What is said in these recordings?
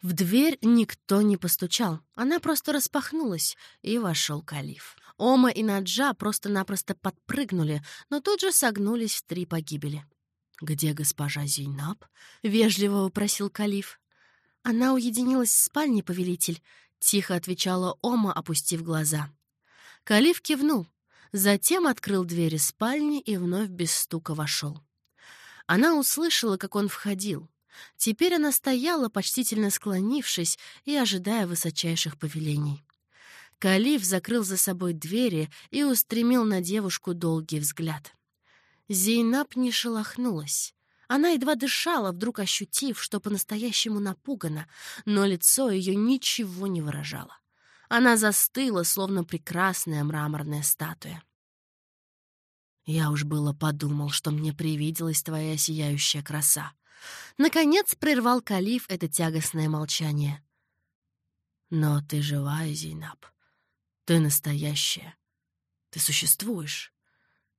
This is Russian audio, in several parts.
В дверь никто не постучал, она просто распахнулась, и вошел калиф. Ома и Наджа просто-напросто подпрыгнули, но тут же согнулись в три погибели. «Где госпожа Зейнаб?» — вежливо вопросил калиф. «Она уединилась в спальне, повелитель», — тихо отвечала Ома, опустив глаза. Калиф кивнул, затем открыл двери спальни и вновь без стука вошел. Она услышала, как он входил. Теперь она стояла, почтительно склонившись и ожидая высочайших повелений. Калиф закрыл за собой двери и устремил на девушку долгий взгляд. Зейнаб не шелохнулась. Она едва дышала, вдруг ощутив, что по-настоящему напугана, но лицо ее ничего не выражало. Она застыла, словно прекрасная мраморная статуя. Я уж было подумал, что мне привиделась твоя сияющая краса. Наконец прервал Калиф это тягостное молчание. Но ты живая, Зейнаб. Ты настоящая. Ты существуешь.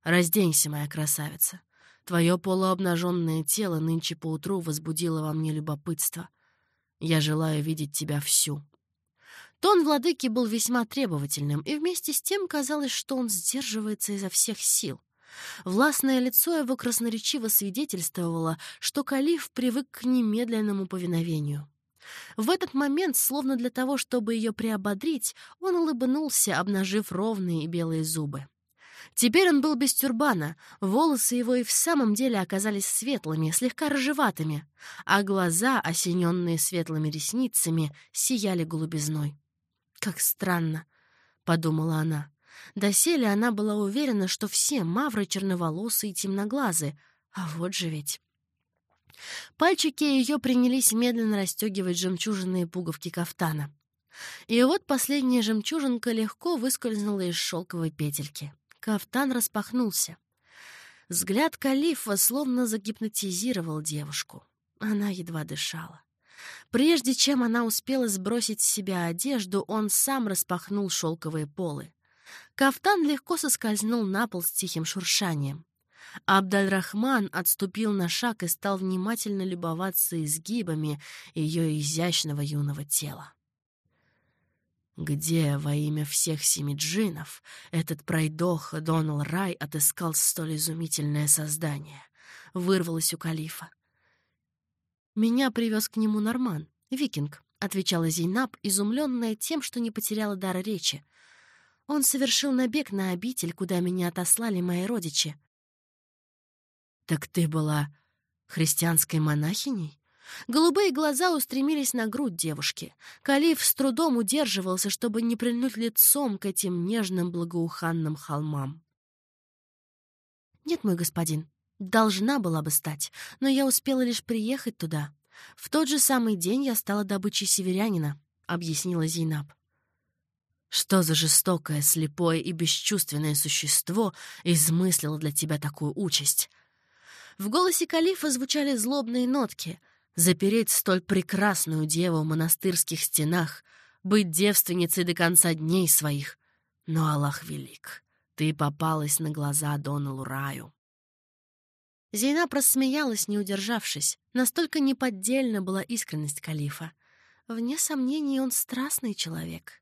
Разденься, моя красавица. Твое полуобнаженное тело нынче поутру возбудило во мне любопытство. Я желаю видеть тебя всю. Тон владыки был весьма требовательным, и вместе с тем казалось, что он сдерживается изо всех сил. Властное лицо его красноречиво свидетельствовало, что калиф привык к немедленному повиновению. В этот момент, словно для того, чтобы ее приободрить, он улыбнулся, обнажив ровные и белые зубы. Теперь он был без тюрбана, волосы его и в самом деле оказались светлыми, слегка рыжеватыми, а глаза, осененные светлыми ресницами, сияли голубизной. «Как странно», — подумала она. Доселе она была уверена, что все мавры черноволосые и темноглазые, а вот же ведь... Пальчики ее принялись медленно расстегивать жемчужинные пуговки кафтана. И вот последняя жемчужинка легко выскользнула из шелковой петельки. Кафтан распахнулся. Взгляд калифа словно загипнотизировал девушку. Она едва дышала. Прежде чем она успела сбросить с себя одежду, он сам распахнул шелковые полы. Кафтан легко соскользнул на пол с тихим шуршанием. Абдальрахман отступил на шаг и стал внимательно любоваться изгибами ее изящного юного тела. Где во имя всех семи джинов этот пройдох Донал Рай отыскал столь изумительное создание? Вырвалось у калифа. «Меня привез к нему Норман, викинг», — отвечала Зейнаб, изумленная тем, что не потеряла дара речи. «Он совершил набег на обитель, куда меня отослали мои родичи». «Так ты была христианской монахиней?» Голубые глаза устремились на грудь девушки. Калиф с трудом удерживался, чтобы не прильнуть лицом к этим нежным благоуханным холмам. «Нет, мой господин, должна была бы стать, но я успела лишь приехать туда. В тот же самый день я стала добычей северянина», — объяснила Зейнаб. «Что за жестокое, слепое и бесчувственное существо измыслило для тебя такую участь?» В голосе калифа звучали злобные нотки — запереть столь прекрасную деву в монастырских стенах, быть девственницей до конца дней своих. Но Аллах велик, ты попалась на глаза Доналу Раю. Зейна просмеялась, не удержавшись. Настолько неподдельна была искренность калифа. Вне сомнений, он страстный человек.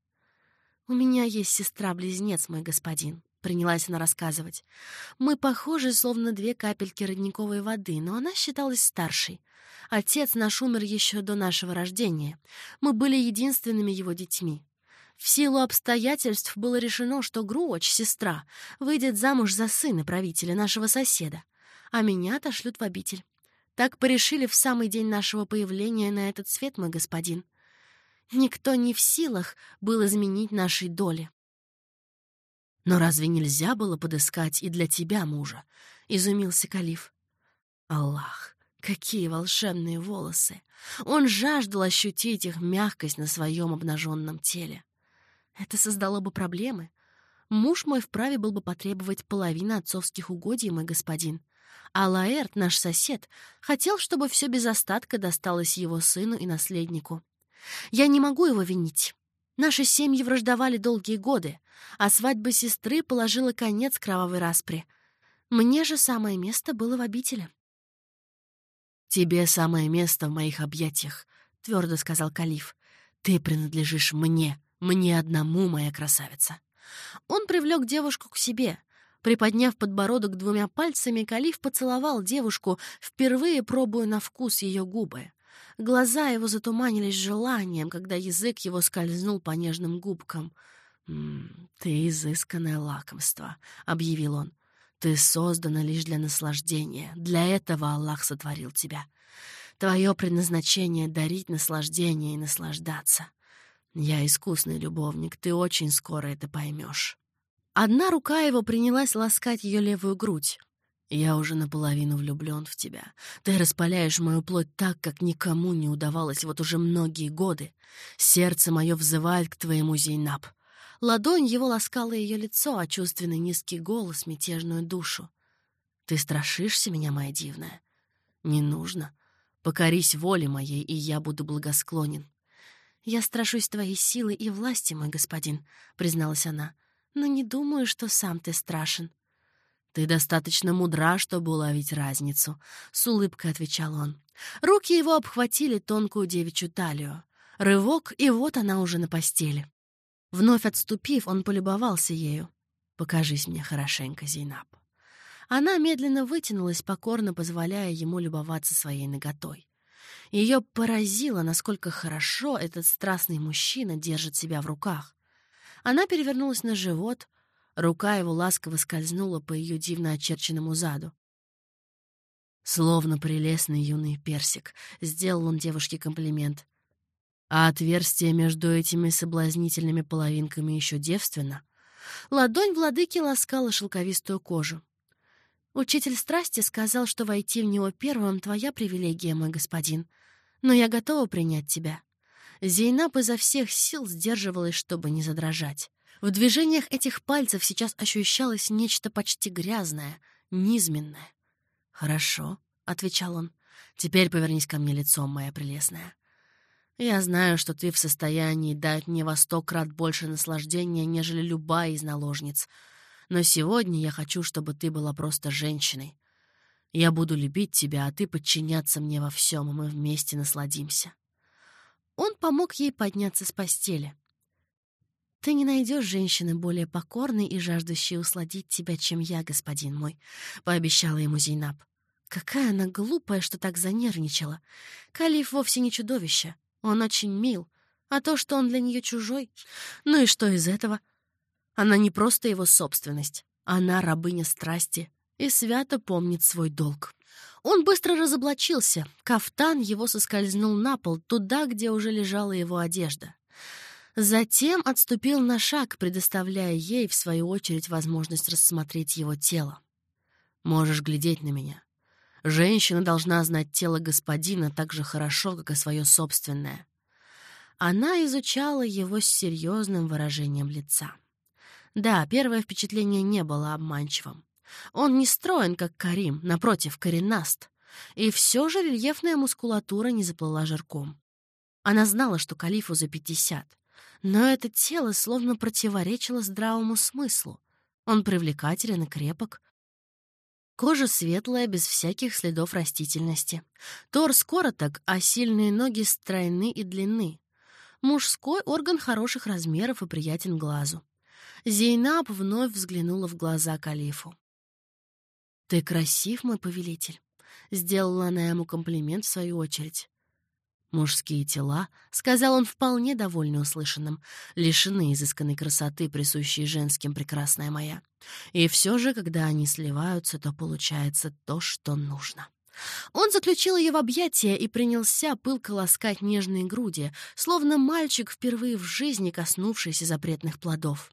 «У меня есть сестра-близнец, мой господин», — принялась она рассказывать. «Мы похожи, словно две капельки родниковой воды, но она считалась старшей. Отец наш умер еще до нашего рождения. Мы были единственными его детьми. В силу обстоятельств было решено, что Груоч, сестра, выйдет замуж за сына правителя, нашего соседа, а меня отошлют в обитель. Так порешили в самый день нашего появления на этот свет, мой господин. Никто не в силах был изменить нашей доли. «Но разве нельзя было подыскать и для тебя мужа?» — изумился Калиф. «Аллах, Какие волшебные волосы! Он жаждал ощутить их мягкость на своем обнаженном теле. Это создало бы проблемы. Муж мой вправе был бы потребовать половины отцовских угодий, мой господин. А Лаэрт, наш сосед, хотел, чтобы все без остатка досталось его сыну и наследнику. Я не могу его винить. Наши семьи враждовали долгие годы, а свадьба сестры положила конец кровавой распри. Мне же самое место было в обители. «Тебе самое место в моих объятиях», — твердо сказал Калиф. «Ты принадлежишь мне, мне одному, моя красавица». Он привлек девушку к себе. Приподняв подбородок двумя пальцами, Калиф поцеловал девушку, впервые пробуя на вкус ее губы. Глаза его затуманились желанием, когда язык его скользнул по нежным губкам. «М ты изысканное лакомство», — объявил он. «Ты создана лишь для наслаждения. Для этого Аллах сотворил тебя. Твое предназначение — дарить наслаждение и наслаждаться. Я искусный любовник, ты очень скоро это поймешь». Одна рука его принялась ласкать ее левую грудь. «Я уже наполовину влюблен в тебя. Ты распаляешь мою плоть так, как никому не удавалось вот уже многие годы. Сердце мое взывает к твоему, Зейнаб». Ладонь его ласкала ее лицо, а чувственный низкий голос — мятежную душу. «Ты страшишься меня, моя дивная?» «Не нужно. Покорись воле моей, и я буду благосклонен». «Я страшусь твоей силы и власти, мой господин», — призналась она. «Но не думаю, что сам ты страшен». «Ты достаточно мудра, чтобы уловить разницу», — с улыбкой отвечал он. Руки его обхватили тонкую девичью талию. Рывок, и вот она уже на постели. Вновь отступив, он полюбовался ею. «Покажись мне хорошенько, Зейнаб». Она медленно вытянулась, покорно позволяя ему любоваться своей наготой. Ее поразило, насколько хорошо этот страстный мужчина держит себя в руках. Она перевернулась на живот, рука его ласково скользнула по ее дивно очерченному заду. Словно прелестный юный персик, сделал он девушке комплимент. А отверстие между этими соблазнительными половинками еще девственно. Ладонь владыки ласкала шелковистую кожу. Учитель страсти сказал, что войти в него первым — твоя привилегия, мой господин. Но я готова принять тебя. Зейнаб изо всех сил сдерживалась, чтобы не задрожать. В движениях этих пальцев сейчас ощущалось нечто почти грязное, низменное. «Хорошо», — отвечал он. «Теперь повернись ко мне лицом, моя прелестная. Я знаю, что ты в состоянии дать мне во сто крат больше наслаждения, нежели любая из наложниц. Но сегодня я хочу, чтобы ты была просто женщиной. Я буду любить тебя, а ты подчиняться мне во всем, и мы вместе насладимся». Он помог ей подняться с постели. «Ты не найдешь женщины более покорной и жаждущей усладить тебя, чем я, господин мой», — пообещала ему Зейнаб. Какая она глупая, что так занервничала. Калиф вовсе не чудовище. Он очень мил. А то, что он для нее чужой... Ну и что из этого? Она не просто его собственность. Она рабыня страсти и свято помнит свой долг. Он быстро разоблачился. Кафтан его соскользнул на пол, туда, где уже лежала его одежда. Затем отступил на шаг, предоставляя ей, в свою очередь, возможность рассмотреть его тело. «Можешь глядеть на меня. Женщина должна знать тело господина так же хорошо, как и свое собственное». Она изучала его с серьезным выражением лица. Да, первое впечатление не было обманчивым. Он не строен, как Карим, напротив, коренаст. И все же рельефная мускулатура не заплыла жирком. Она знала, что калифу за пятьдесят. Но это тело словно противоречило здравому смыслу. Он привлекателен и крепок. Кожа светлая, без всяких следов растительности. Торс короток, а сильные ноги стройны и длинны. Мужской орган хороших размеров и приятен глазу. Зейнаб вновь взглянула в глаза калифу. «Ты красив, мой повелитель», — сделала она ему комплимент в свою очередь. «Мужские тела», — сказал он вполне довольно услышанным, лишены изысканной красоты, присущей женским, прекрасная моя. И все же, когда они сливаются, то получается то, что нужно. Он заключил ее в объятия и принялся пылко ласкать нежные груди, словно мальчик, впервые в жизни коснувшийся запретных плодов.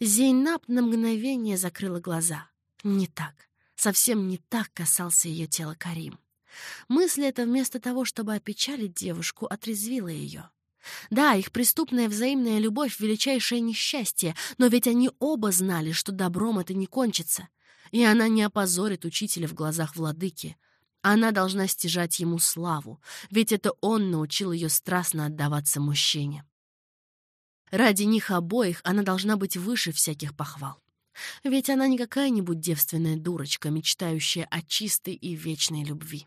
Зейнаб на мгновение закрыла глаза. Не так. Совсем не так касался ее тела Карим. Мысль эта вместо того, чтобы опечалить девушку, отрезвила ее. Да, их преступная взаимная любовь — величайшее несчастье, но ведь они оба знали, что добром это не кончится. И она не опозорит учителя в глазах владыки. Она должна стяжать ему славу, ведь это он научил ее страстно отдаваться мужчине. Ради них обоих она должна быть выше всяких похвал. Ведь она не какая-нибудь девственная дурочка, мечтающая о чистой и вечной любви.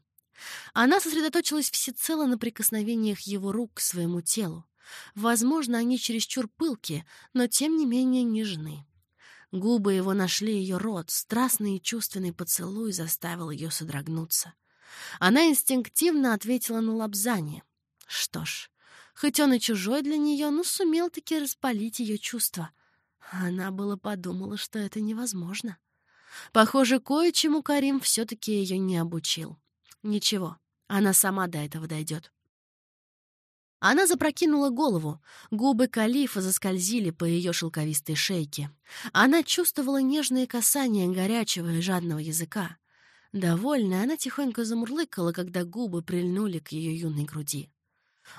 Она сосредоточилась всецело на прикосновениях его рук к своему телу. Возможно, они чересчур пылки, но тем не менее нежны. Губы его нашли ее рот, страстный и чувственный поцелуй заставил ее содрогнуться. Она инстинктивно ответила на лобзание. Что ж, хоть он и чужой для нее, но сумел-таки распалить ее чувства. Она было подумала, что это невозможно. Похоже, кое-чему Карим все-таки ее не обучил. Ничего, она сама до этого дойдет. Она запрокинула голову, губы калифа заскользили по ее шелковистой шейке. Она чувствовала нежные касания горячего и жадного языка. Довольная, она тихонько замурлыкала, когда губы прильнули к ее юной груди.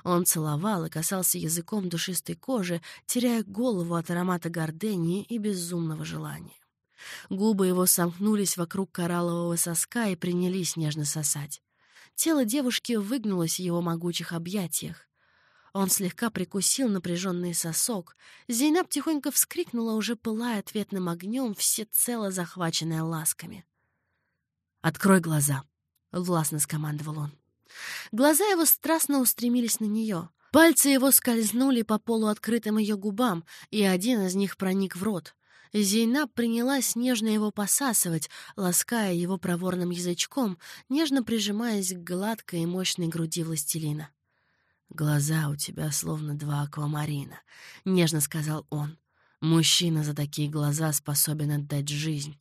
Он целовал и касался языком душистой кожи, теряя голову от аромата гордении и безумного желания. Губы его сомкнулись вокруг кораллового соска и принялись нежно сосать. Тело девушки выгнулось в его могучих объятиях. Он слегка прикусил напряженный сосок. Зейнаб тихонько вскрикнула, уже пылая ответным огнем, всецело захваченная ласками. «Открой глаза», — властно скомандовал он. Глаза его страстно устремились на нее. Пальцы его скользнули по полуоткрытым ее губам, и один из них проник в рот. Зейнаб принялась нежно его посасывать, лаская его проворным язычком, нежно прижимаясь к гладкой и мощной груди властелина. «Глаза у тебя словно два аквамарина», — нежно сказал он. «Мужчина за такие глаза способен отдать жизнь».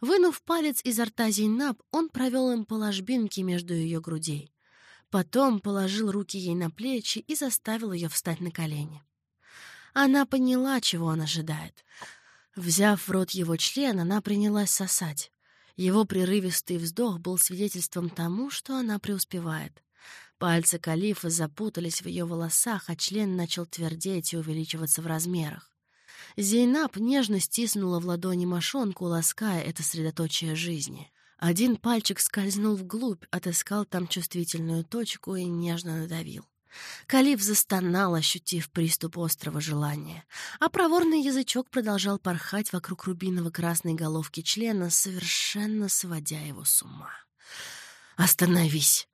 Вынув палец изо рта Зейнаб, он провел им по ложбинке между ее грудей. Потом положил руки ей на плечи и заставил ее встать на колени. Она поняла, чего он ожидает. Взяв в рот его член, она принялась сосать. Его прерывистый вздох был свидетельством тому, что она преуспевает. Пальцы калифа запутались в ее волосах, а член начал твердеть и увеличиваться в размерах. Зейнаб нежно стиснула в ладони мошонку, лаская это средоточие жизни. Один пальчик скользнул вглубь, отыскал там чувствительную точку и нежно надавил. Калиф застонал, ощутив приступ острого желания, а проворный язычок продолжал порхать вокруг рубиново-красной головки члена, совершенно сводя его с ума. «Остановись!»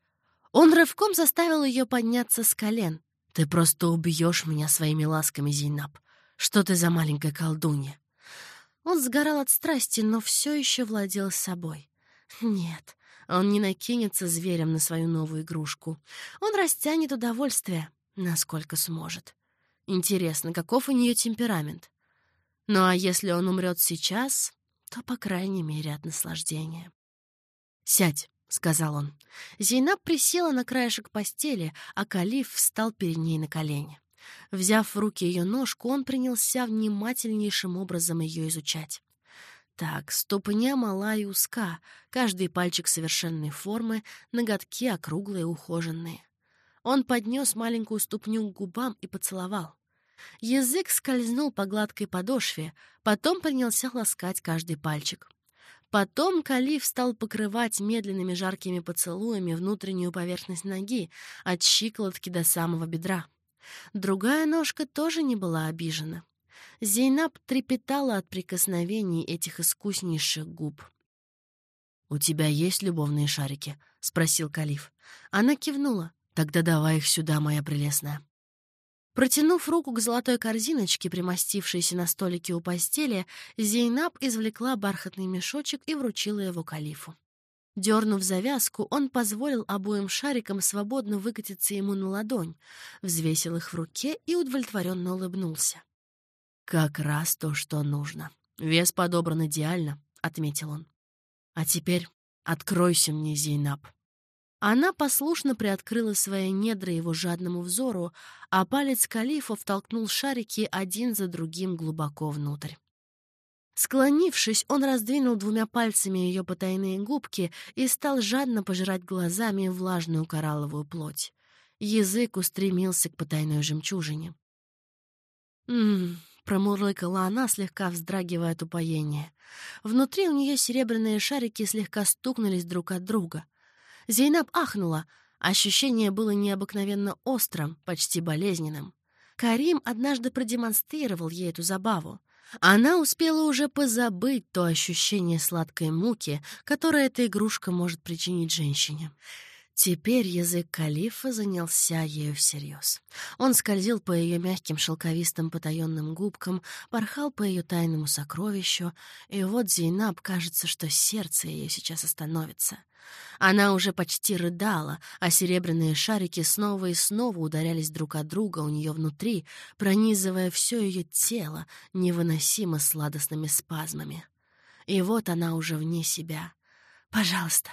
Он рывком заставил ее подняться с колен. «Ты просто убьешь меня своими ласками, Зейнаб. Что ты за маленькая колдунья?» Он сгорал от страсти, но все еще владел собой. Нет, он не накинется зверем на свою новую игрушку. Он растянет удовольствие, насколько сможет. Интересно, каков у нее темперамент? Ну а если он умрет сейчас, то, по крайней мере, от наслаждения. «Сядь», — сказал он. Зейнаб присела на краешек постели, а Калиф встал перед ней на колени. Взяв в руки ее ножку, он принялся внимательнейшим образом ее изучать. Так, ступня мала и узка, каждый пальчик совершенной формы, ноготки округлые, ухоженные. Он поднес маленькую ступню к губам и поцеловал. Язык скользнул по гладкой подошве, потом принялся ласкать каждый пальчик. Потом Калиф стал покрывать медленными жаркими поцелуями внутреннюю поверхность ноги, от щиколотки до самого бедра. Другая ножка тоже не была обижена. Зейнаб трепетала от прикосновений этих искуснейших губ. «У тебя есть любовные шарики?» — спросил Калиф. Она кивнула. «Тогда давай их сюда, моя прелестная». Протянув руку к золотой корзиночке, примостившейся на столике у постели, Зейнаб извлекла бархатный мешочек и вручила его калифу. Дернув завязку, он позволил обоим шарикам свободно выкатиться ему на ладонь, взвесил их в руке и удовлетворенно улыбнулся. «Как раз то, что нужно. Вес подобран идеально», — отметил он. «А теперь откройся мне, Зейнаб». Она послушно приоткрыла свои недра его жадному взору, а палец калифа втолкнул шарики один за другим глубоко внутрь. Склонившись, он раздвинул двумя пальцами ее потайные губки и стал жадно пожирать глазами влажную коралловую плоть. Язык устремился к потайной жемчужине. «М-м-м», промурлыкала она, слегка вздрагивая от упоения. Внутри у нее серебряные шарики слегка стукнулись друг от друга. Зейнаб ахнула. Ощущение было необыкновенно острым, почти болезненным. Карим однажды продемонстрировал ей эту забаву. Она успела уже позабыть то ощущение сладкой муки, которое эта игрушка может причинить женщине. Теперь язык калифа занялся ею всерьез. Он скользил по ее мягким шелковистым потаенным губкам, порхал по ее тайному сокровищу, и вот Зейнаб кажется, что сердце ее сейчас остановится. Она уже почти рыдала, а серебряные шарики снова и снова ударялись друг от друга у нее внутри, пронизывая все ее тело невыносимо сладостными спазмами. И вот она уже вне себя. «Пожалуйста,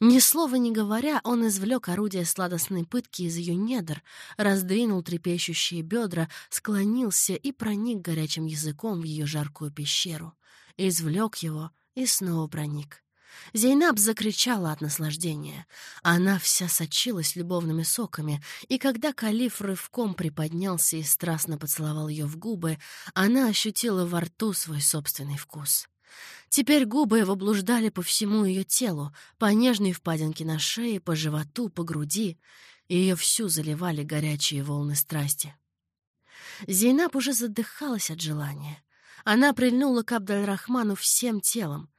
ни слова не говоря, он извлек орудие сладостной пытки из ее недр, раздвинул трепещущие бедра, склонился и проник горячим языком в ее жаркую пещеру. Извлек его и снова проник. Зейнаб закричала от наслаждения. Она вся сочилась любовными соками, и когда калиф рывком приподнялся и страстно поцеловал ее в губы, она ощутила во рту свой собственный вкус. Теперь губы его блуждали по всему ее телу, по нежной впадинке на шее, по животу, по груди. и Ее всю заливали горячие волны страсти. Зейнаб уже задыхалась от желания. Она прильнула к Абдальрахману всем телом.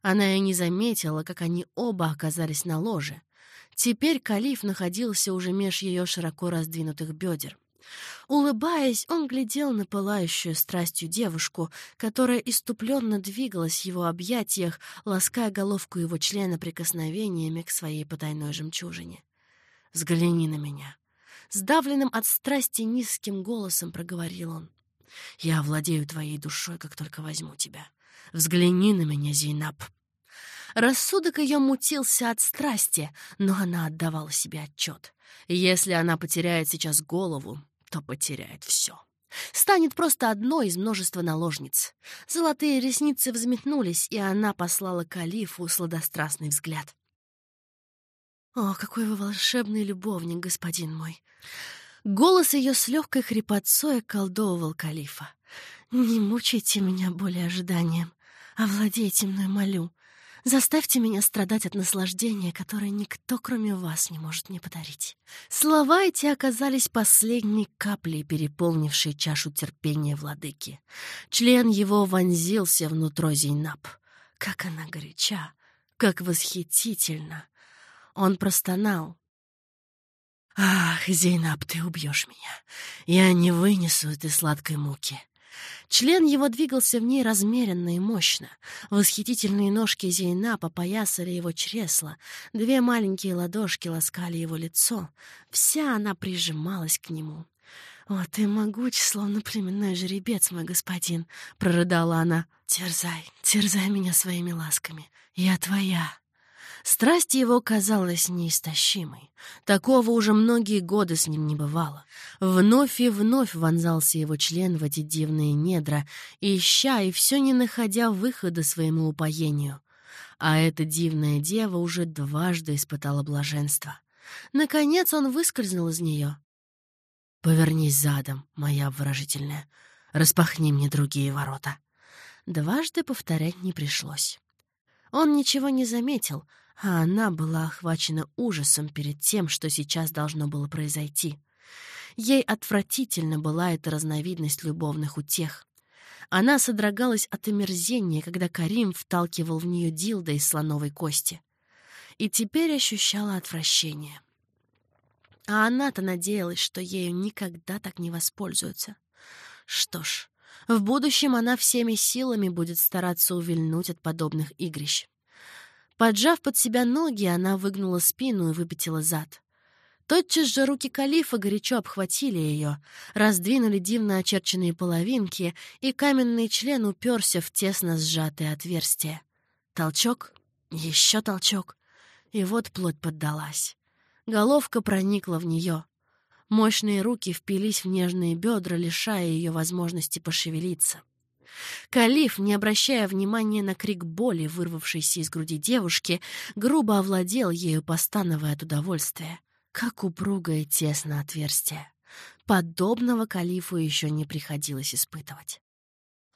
Она и не заметила, как они оба оказались на ложе. Теперь калиф находился уже меж ее широко раздвинутых бедер. Улыбаясь, он глядел на пылающую страстью девушку, которая иступленно двигалась в его объятиях, лаская головку его члена прикосновениями к своей потайной жемчужине. «Взгляни на меня!» Сдавленным от страсти низким голосом проговорил он. «Я овладею твоей душой, как только возьму тебя. Взгляни на меня, Зейнаб!» Рассудок ее мутился от страсти, но она отдавала себе отчет. Если она потеряет сейчас голову, то потеряет все. Станет просто одной из множества наложниц. Золотые ресницы взметнулись, и она послала калифу сладострастный взгляд. «О, какой вы волшебный любовник, господин мой!» Голос ее с легкой хрипотцой околдовывал калифа. «Не мучайте меня более ожиданием. Овладейте мной, молю. Заставьте меня страдать от наслаждения, которое никто, кроме вас, не может мне подарить». Слова эти оказались последней каплей, переполнившей чашу терпения владыки. Член его вонзился внутрь Зейнаб. Как она горяча, как восхитительно! Он простонал. «Ах, Зейнаб, ты убьешь меня! Я не вынесу этой сладкой муки!» Член его двигался в ней размеренно и мощно. Восхитительные ножки Зейна попоясали его чресла, две маленькие ладошки ласкали его лицо. Вся она прижималась к нему. «О, ты могуч, словно племенной жеребец, мой господин!» — прорыдала она. «Терзай, терзай меня своими ласками. Я твоя!» Страсть его казалась неистощимой. Такого уже многие годы с ним не бывало. Вновь и вновь вонзался его член в эти дивные недра, ища и все не находя выхода своему упоению. А эта дивная дева уже дважды испытала блаженство. Наконец он выскользнул из нее. «Повернись задом, моя обворожительная. Распахни мне другие ворота». Дважды повторять не пришлось. Он ничего не заметил, а она была охвачена ужасом перед тем, что сейчас должно было произойти. Ей отвратительно была эта разновидность любовных утех. Она содрогалась от омерзения, когда Карим вталкивал в нее дилда из слоновой кости. И теперь ощущала отвращение. А она-то надеялась, что ею никогда так не воспользуются. Что ж, в будущем она всеми силами будет стараться увильнуть от подобных игрищ. Поджав под себя ноги, она выгнула спину и выпятила зад. Тотчас же руки калифа горячо обхватили ее, раздвинули дивно очерченные половинки, и каменный член уперся в тесно сжатое отверстие. Толчок, еще толчок, и вот плоть поддалась. Головка проникла в нее. Мощные руки впились в нежные бедра, лишая ее возможности пошевелиться. Калиф, не обращая внимания на крик боли, вырвавшийся из груди девушки, грубо овладел ею, постановая от удовольствия. Как упругое тесно отверстие. Подобного калифу еще не приходилось испытывать.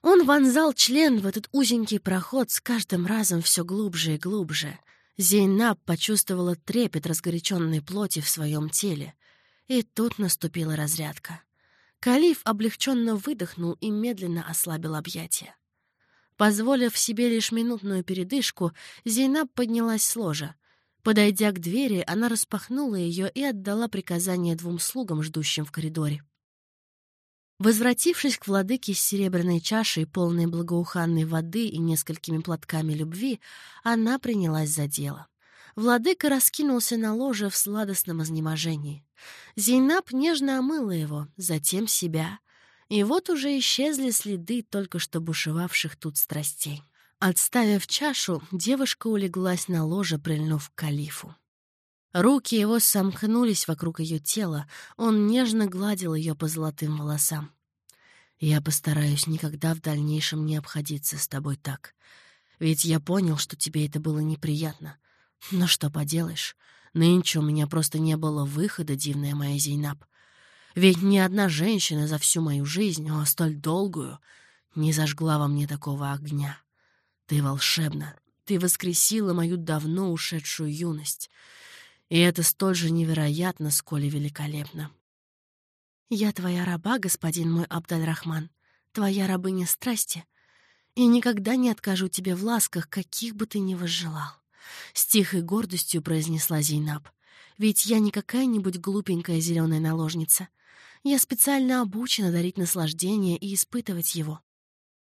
Он вонзал член в этот узенький проход с каждым разом все глубже и глубже. Зейнаб почувствовала трепет разгоряченной плоти в своем теле. И тут наступила разрядка. Калиф облегченно выдохнул и медленно ослабил объятия. Позволив себе лишь минутную передышку, Зейнаб поднялась с ложа. Подойдя к двери, она распахнула ее и отдала приказание двум слугам, ждущим в коридоре. Возвратившись к владыке с серебряной чашей, полной благоуханной воды и несколькими платками любви, она принялась за дело. Владыка раскинулся на ложе в сладостном изнеможении. Зейнаб нежно омыла его, затем себя. И вот уже исчезли следы только что бушевавших тут страстей. Отставив чашу, девушка улеглась на ложе, прильнув к калифу. Руки его сомкнулись вокруг ее тела, он нежно гладил ее по золотым волосам. «Я постараюсь никогда в дальнейшем не обходиться с тобой так. Ведь я понял, что тебе это было неприятно. Но что поделаешь, нынче у меня просто не было выхода, дивная моя Зейнаб. Ведь ни одна женщина за всю мою жизнь, о, столь долгую, не зажгла во мне такого огня. Ты волшебна, ты воскресила мою давно ушедшую юность. И это столь же невероятно, сколь и великолепно. Я твоя раба, господин мой Абдаль-Рахман, твоя рабыня страсти, и никогда не откажу тебе в ласках, каких бы ты ни возжелал. С тихой гордостью произнесла Зейнаб. «Ведь я не какая-нибудь глупенькая зеленая наложница. Я специально обучена дарить наслаждение и испытывать его».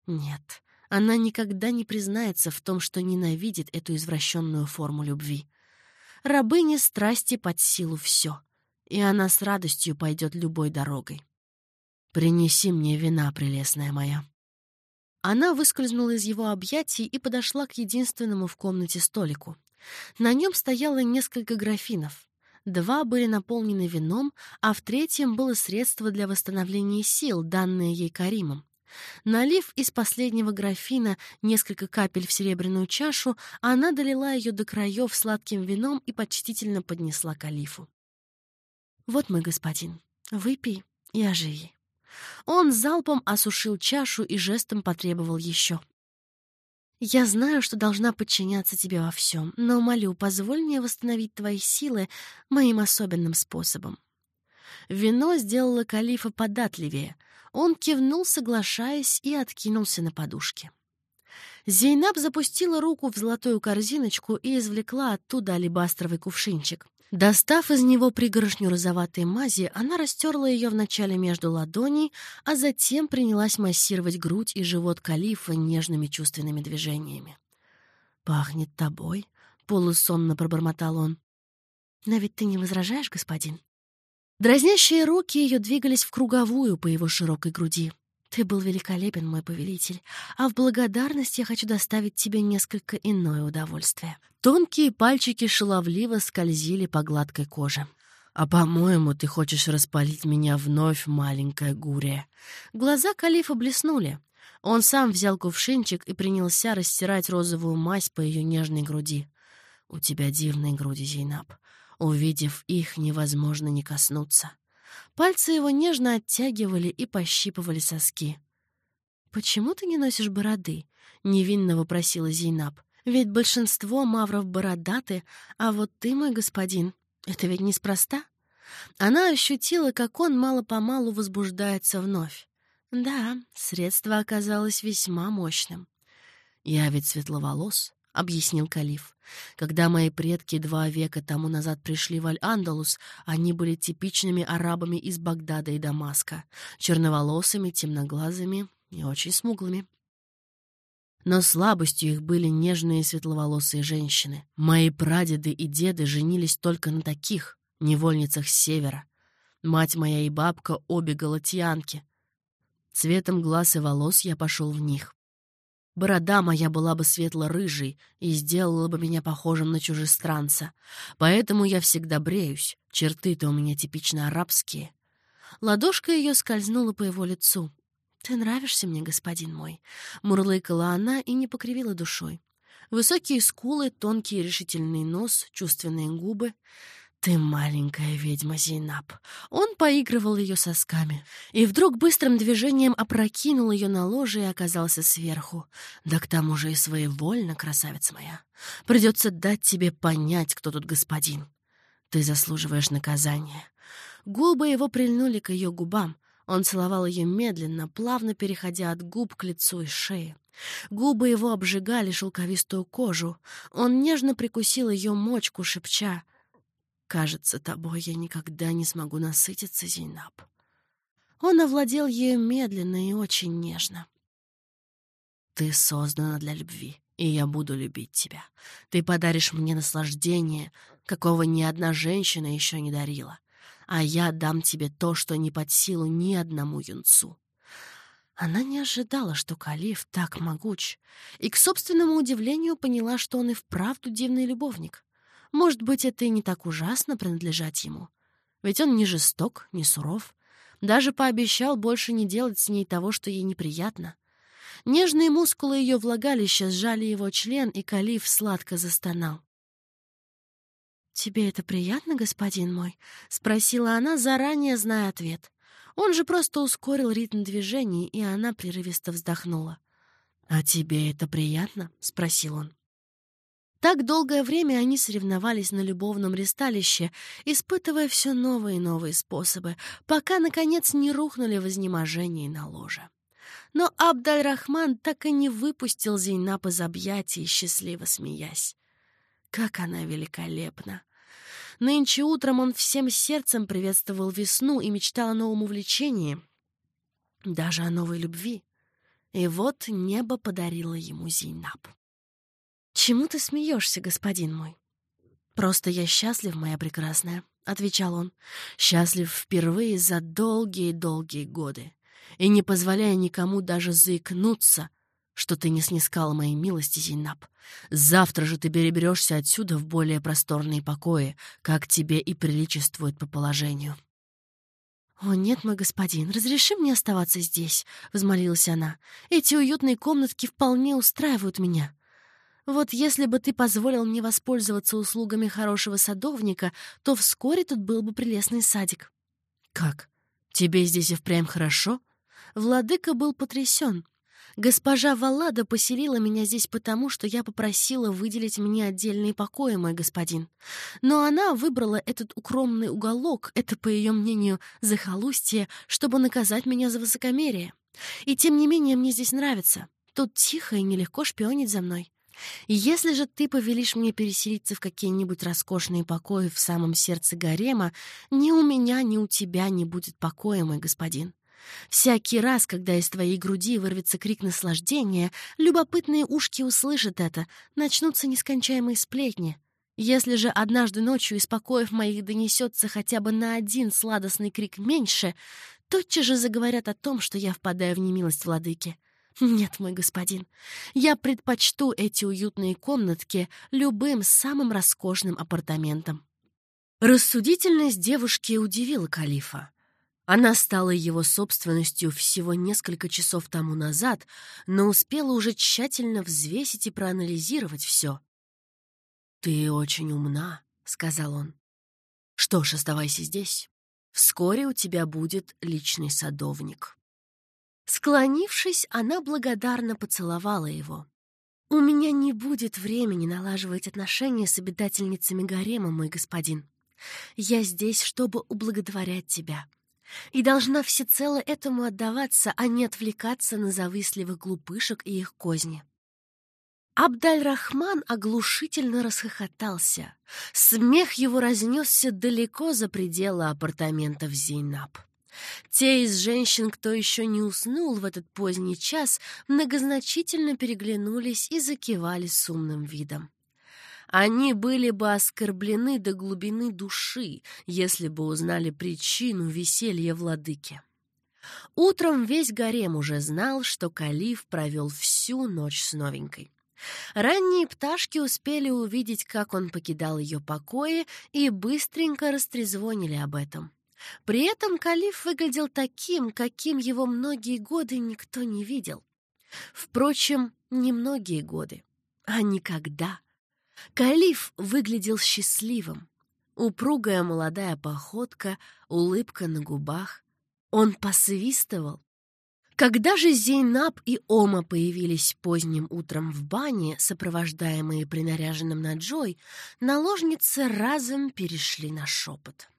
Нет, она никогда не признается в том, что ненавидит эту извращенную форму любви. Рабыне страсти под силу все, и она с радостью пойдет любой дорогой. «Принеси мне вина, прелестная моя», она выскользнула из его объятий и подошла к единственному в комнате столику. На нем стояло несколько графинов. Два были наполнены вином, а в третьем было средство для восстановления сил, данное ей Каримом. Налив из последнего графина несколько капель в серебряную чашу, она долила ее до краев сладким вином и почтительно поднесла калифу. «Вот мой господин, выпей и оживи». Он залпом осушил чашу и жестом потребовал еще. «Я знаю, что должна подчиняться тебе во всем, но, молю, позволь мне восстановить твои силы моим особенным способом». Вино сделало калифа податливее. Он кивнул, соглашаясь, и откинулся на подушке. Зейнаб запустила руку в золотую корзиночку и извлекла оттуда алебастровый кувшинчик. Достав из него пригоршню розоватой мази, она растерла ее вначале между ладоней, а затем принялась массировать грудь и живот калифа нежными чувственными движениями. «Пахнет тобой», — полусонно пробормотал он. «Но ведь ты не возражаешь, господин?» Дразнящие руки ее двигались в круговую по его широкой груди. Ты был великолепен, мой повелитель, а в благодарность я хочу доставить тебе несколько иное удовольствие. Тонкие пальчики шаловливо скользили по гладкой коже. «А, по-моему, ты хочешь распалить меня вновь, маленькая гурия». Глаза калифа блеснули. Он сам взял кувшинчик и принялся растирать розовую мазь по ее нежной груди. «У тебя дивные груди, Зейнаб. Увидев их, невозможно не коснуться». Пальцы его нежно оттягивали и пощипывали соски. «Почему ты не носишь бороды?» — невинно вопросила Зейнаб. «Ведь большинство мавров бородаты, а вот ты, мой господин, это ведь неспроста?» Она ощутила, как он мало-помалу возбуждается вновь. Да, средство оказалось весьма мощным. «Я ведь светловолос», — объяснил Калиф. Когда мои предки два века тому назад пришли в Аль-Андалус, они были типичными арабами из Багдада и Дамаска, черноволосыми, темноглазыми и очень смуглыми. Но слабостью их были нежные светловолосые женщины. Мои прадеды и деды женились только на таких, невольницах с севера. Мать моя и бабка обе галатьянки. Цветом глаз и волос я пошел в них. Борода моя была бы светло-рыжей и сделала бы меня похожим на чужестранца. Поэтому я всегда бреюсь. Черты-то у меня типично арабские. Ладошка ее скользнула по его лицу. «Ты нравишься мне, господин мой», — мурлыкала она и не покривила душой. Высокие скулы, тонкий решительный нос, чувственные губы. «Ты маленькая ведьма, Зейнаб!» Он поигрывал ее сосками. И вдруг быстрым движением опрокинул ее на ложе и оказался сверху. «Да к тому же и своевольно, красавица моя! Придется дать тебе понять, кто тут господин. Ты заслуживаешь наказания». Губы его прильнули к ее губам. Он целовал ее медленно, плавно переходя от губ к лицу и шее. Губы его обжигали шелковистую кожу. Он нежно прикусил ее мочку, шепча. «Кажется, тобой я никогда не смогу насытиться, Зейнаб». Он овладел ею медленно и очень нежно. «Ты создана для любви, и я буду любить тебя. Ты подаришь мне наслаждение, какого ни одна женщина еще не дарила, а я дам тебе то, что не под силу ни одному юнцу». Она не ожидала, что Калиф так могуч, и, к собственному удивлению, поняла, что он и вправду дивный любовник. Может быть, это и не так ужасно принадлежать ему. Ведь он не жесток, не суров. Даже пообещал больше не делать с ней того, что ей неприятно. Нежные мускулы ее влагалища сжали его член, и Калиф сладко застонал. «Тебе это приятно, господин мой?» — спросила она, заранее зная ответ. Он же просто ускорил ритм движений, и она прерывисто вздохнула. «А тебе это приятно?» — спросил он. Так долгое время они соревновались на любовном ристалище, испытывая все новые и новые способы, пока, наконец, не рухнули в изнеможении на ложе. Но Абдаль-Рахман так и не выпустил Зейнаб из объятий, счастливо смеясь. Как она великолепна! Нынче утром он всем сердцем приветствовал весну и мечтал о новом увлечении, даже о новой любви. И вот небо подарило ему Зейнаб. «Чему ты смеешься, господин мой?» «Просто я счастлив, моя прекрасная», — отвечал он. «Счастлив впервые за долгие-долгие годы, и не позволяя никому даже заикнуться, что ты не снискала моей милости, Зейнаб. Завтра же ты переберешься отсюда в более просторные покои, как тебе и приличествует по положению». «О, нет, мой господин, разреши мне оставаться здесь», — взмолилась она. «Эти уютные комнатки вполне устраивают меня. Вот если бы ты позволил мне воспользоваться услугами хорошего садовника, то вскоре тут был бы прелестный садик». «Как? Тебе здесь и впрямь хорошо?» Владыка был потрясен. Госпожа Валлада поселила меня здесь потому, что я попросила выделить мне отдельные покои, мой господин. Но она выбрала этот укромный уголок, это, по ее мнению, захолустье, чтобы наказать меня за высокомерие. И тем не менее мне здесь нравится. Тут тихо и нелегко шпионить за мной. Если же ты повелишь мне переселиться в какие-нибудь роскошные покои в самом сердце гарема, ни у меня, ни у тебя не будет покоя, мой господин. Всякий раз, когда из твоей груди вырвется крик наслаждения, любопытные ушки услышат это, начнутся нескончаемые сплетни. Если же однажды ночью из покоев моих донесется хотя бы на один сладостный крик меньше, тотчас же заговорят о том, что я впадаю в немилость владыки. Нет, мой господин, я предпочту эти уютные комнатки любым самым роскошным апартаментам. Рассудительность девушки удивила калифа. Она стала его собственностью всего несколько часов тому назад, но успела уже тщательно взвесить и проанализировать все. «Ты очень умна», — сказал он. «Что ж, оставайся здесь. Вскоре у тебя будет личный садовник». Склонившись, она благодарно поцеловала его. «У меня не будет времени налаживать отношения с обитательницами гарема, мой господин. Я здесь, чтобы ублаготворять тебя и должна всецело этому отдаваться, а не отвлекаться на завистливых глупышек и их козни. Абдаль-Рахман оглушительно расхохотался. Смех его разнесся далеко за пределы апартаментов Зейнаб. Те из женщин, кто еще не уснул в этот поздний час, многозначительно переглянулись и закивали с умным видом. Они были бы оскорблены до глубины души, если бы узнали причину веселья владыки. Утром весь гарем уже знал, что Калиф провел всю ночь с новенькой. Ранние пташки успели увидеть, как он покидал ее покои, и быстренько растрезвонили об этом. При этом Калиф выглядел таким, каким его многие годы никто не видел. Впрочем, не многие годы, а никогда. Калиф выглядел счастливым. Упругая молодая походка, улыбка на губах. Он посвистывал. Когда же Зейнаб и Ома появились поздним утром в бане, сопровождаемые принаряженным Наджой, наложницы разом перешли на шепот.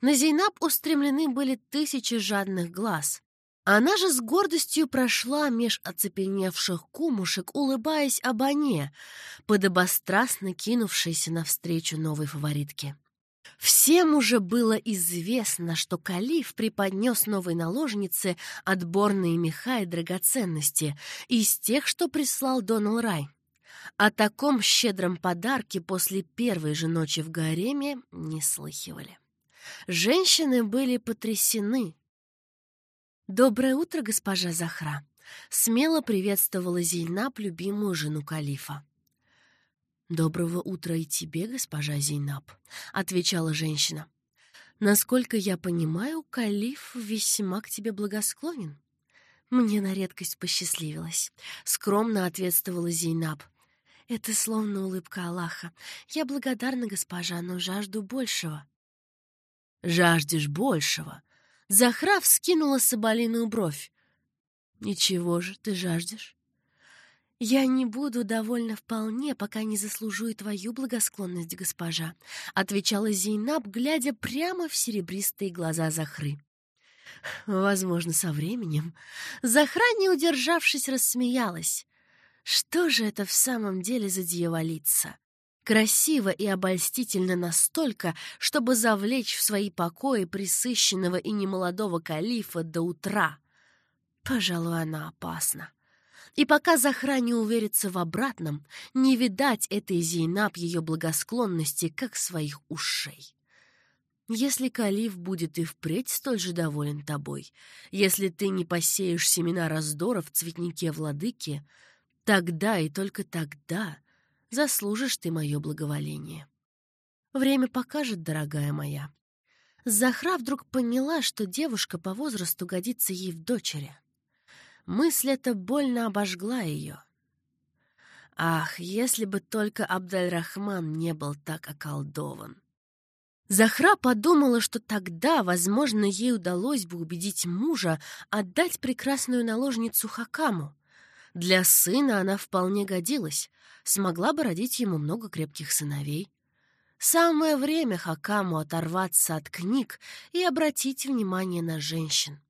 На Зейнаб устремлены были тысячи жадных глаз. Она же с гордостью прошла меж оцепеневших кумушек, улыбаясь Абане, подобострастно кинувшейся навстречу новой фаворитке. Всем уже было известно, что Калиф преподнес новой наложнице отборные меха и драгоценности из тех, что прислал Донал Рай. О таком щедром подарке после первой же ночи в гареме не слыхивали. Женщины были потрясены, «Доброе утро, госпожа Захра!» — смело приветствовала Зейнаб любимую жену калифа. «Доброго утра и тебе, госпожа Зейнаб», — отвечала женщина. «Насколько я понимаю, калиф весьма к тебе благосклонен». «Мне на редкость посчастливилось», — скромно ответствовала Зейнаб. «Это словно улыбка Аллаха. Я благодарна, госпожа, но жажду большего». «Жаждешь большего?» Захра вскинула соболиную бровь. «Ничего же, ты жаждешь?» «Я не буду довольна вполне, пока не заслужу и твою благосклонность, госпожа», — отвечала Зейнаб, глядя прямо в серебристые глаза Захры. «Возможно, со временем». Захра, не удержавшись, рассмеялась. «Что же это в самом деле за дьяволица? Красиво и обольстительно настолько, чтобы завлечь в свои покои присыщенного и немолодого калифа до утра. Пожалуй, она опасна. И пока Захра не уверится в обратном, не видать этой Зейнаб ее благосклонности, как своих ушей. Если калиф будет и впредь столь же доволен тобой, если ты не посеешь семена раздора в цветнике владыки, тогда и только тогда заслужишь ты мое благоволение. Время покажет, дорогая моя. Захра вдруг поняла, что девушка по возрасту годится ей в дочери. Мысль эта больно обожгла ее. Ах, если бы только Абдальрахман не был так околдован. Захра подумала, что тогда, возможно, ей удалось бы убедить мужа отдать прекрасную наложницу Хакаму, для сына она вполне годилась, смогла бы родить ему много крепких сыновей. Самое время Хакаму оторваться от книг и обратить внимание на женщин.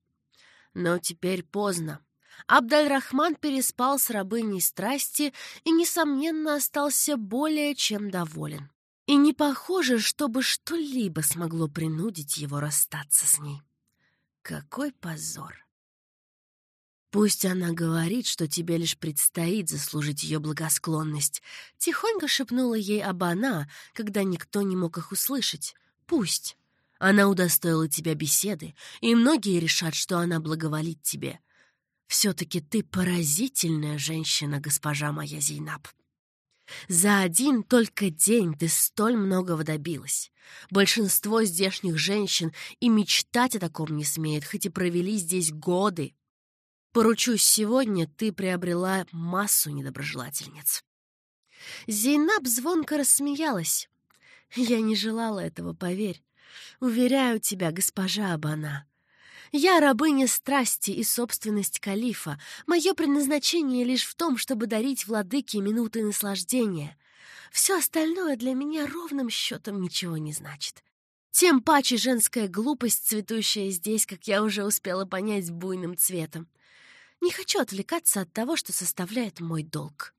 Но теперь поздно. Абдальрахман переспал с рабыней страсти и, несомненно, остался более чем доволен. И не похоже, чтобы что-либо смогло принудить его расстаться с ней. Какой позор! Пусть она говорит, что тебе лишь предстоит заслужить ее благосклонность. Тихонько шепнула ей Абана, когда никто не мог их услышать. Пусть. Она удостоила тебя беседы, и многие решат, что она благоволит тебе. Все-таки ты поразительная женщина, госпожа моя Зейнаб. За один только день ты столь многого добилась. Большинство здешних женщин и мечтать о таком не смеют, хоть и провели здесь годы. Поручусь, сегодня ты приобрела массу недоброжелательниц. Зейнаб звонко рассмеялась. Я не желала этого, поверь. Уверяю тебя, госпожа Абана. Я рабыня страсти и собственность калифа. Мое предназначение лишь в том, чтобы дарить владыке минуты наслаждения. Все остальное для меня ровным счетом ничего не значит. Тем паче женская глупость, цветущая здесь, как я уже успела понять, буйным цветом. Не хочу отвлекаться от того, что составляет мой долг».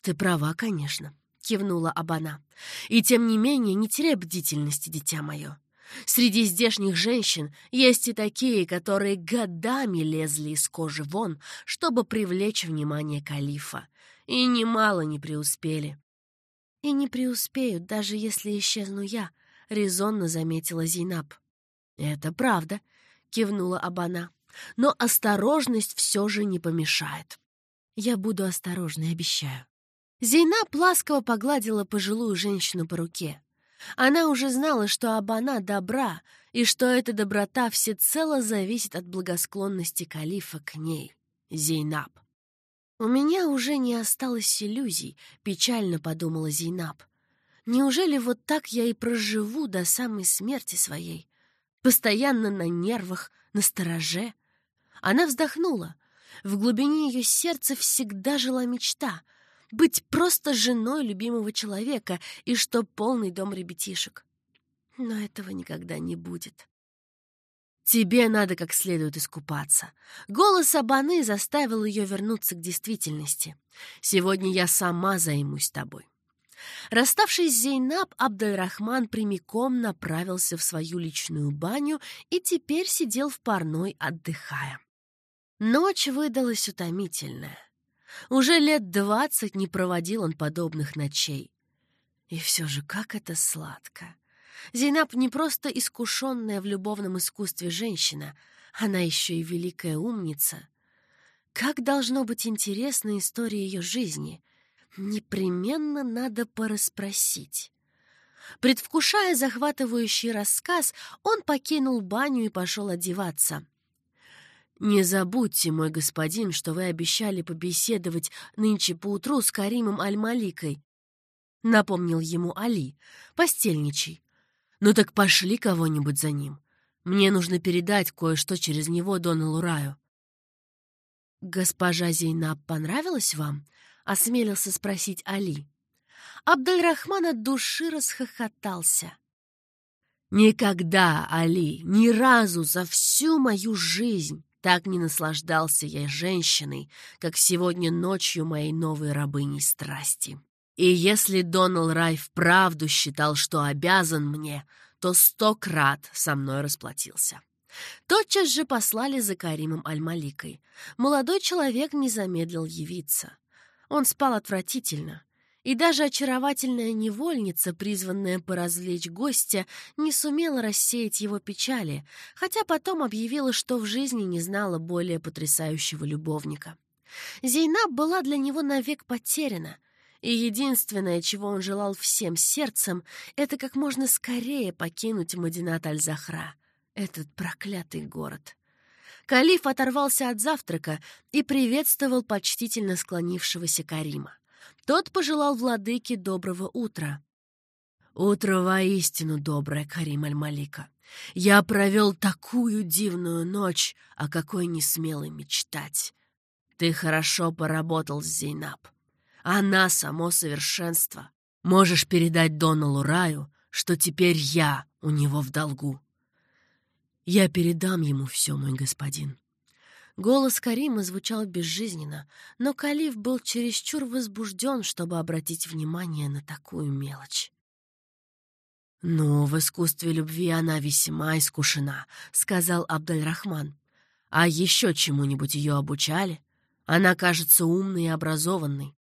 «Ты права, конечно», — кивнула Абана. «И тем не менее не теряй бдительности, дитя мое. Среди здешних женщин есть и такие, которые годами лезли из кожи вон, чтобы привлечь внимание калифа, и немало не преуспели». «И не преуспеют, даже если исчезну я», — резонно заметила Зейнаб. «Это правда», — кивнула Абана. Но осторожность все же не помешает. Я буду осторожной, обещаю. Зейнаб ласково погладила пожилую женщину по руке. Она уже знала, что Абана добра, и что эта доброта всецело зависит от благосклонности калифа к ней, Зейнаб. «У меня уже не осталось иллюзий», — печально подумала Зейнаб. «Неужели вот так я и проживу до самой смерти своей? Постоянно на нервах, на стороже?» Она вздохнула. В глубине ее сердца всегда жила мечта — быть просто женой любимого человека и что полный дом ребятишек. Но этого никогда не будет. Тебе надо как следует искупаться. Голос Абаны заставил ее вернуться к действительности. Сегодня я сама займусь тобой. Расставшись с Зейнаб, Абдальрахман прямиком направился в свою личную баню и теперь сидел в парной, отдыхая. Ночь выдалась утомительная. Уже лет двадцать не проводил он подобных ночей. И все же как это сладко! Зейнаб не просто искушенная в любовном искусстве женщина, она еще и великая умница. Как должно быть интересна история ее жизни? Непременно надо порасспросить. Предвкушая захватывающий рассказ, он покинул баню и пошел одеваться. «Не забудьте, мой господин, что вы обещали побеседовать нынче поутру с Каримом Аль-Маликой», — напомнил ему Али, постельничий. «Ну так пошли кого-нибудь за ним. Мне нужно передать кое-что через него Дону Лураю». «Госпожа Зейнаб понравилась вам?» — осмелился спросить Али. Абдальрахман от души расхохотался. «Никогда, Али, ни разу за всю мою жизнь так не наслаждался я женщиной, как сегодня ночью моей новой рабыней страсти. И если Донал Рай вправду считал, что обязан мне, то сто крат со мной расплатился. Тотчас же послали за Каримом Аль-Маликой. Молодой человек не замедлил явиться. Он спал отвратительно — и даже очаровательная невольница, призванная поразвлечь гостя, не сумела рассеять его печали, хотя потом объявила, что в жизни не знала более потрясающего любовника. Зейнаб была для него навек потеряна, и единственное, чего он желал всем сердцем, это как можно скорее покинуть Мадинат Аль-Захра, этот проклятый город. Калиф оторвался от завтрака и приветствовал почтительно склонившегося Карима. Тот пожелал владыке доброго утра. «Утро воистину доброе, Карим Аль-Малика. Я провел такую дивную ночь, о какой не смел и мечтать. Ты хорошо поработал с Зейнаб. Она — само совершенство. Можешь передать Доналу Раю, что теперь я у него в долгу. Я передам ему все, мой господин. Голос Карима звучал безжизненно, но Калиф был чересчур возбужден, чтобы обратить внимание на такую мелочь. «Ну, в искусстве любви она весьма искушена», — сказал Абдальрахман. «А еще чему-нибудь ее обучали? Она кажется умной и образованной».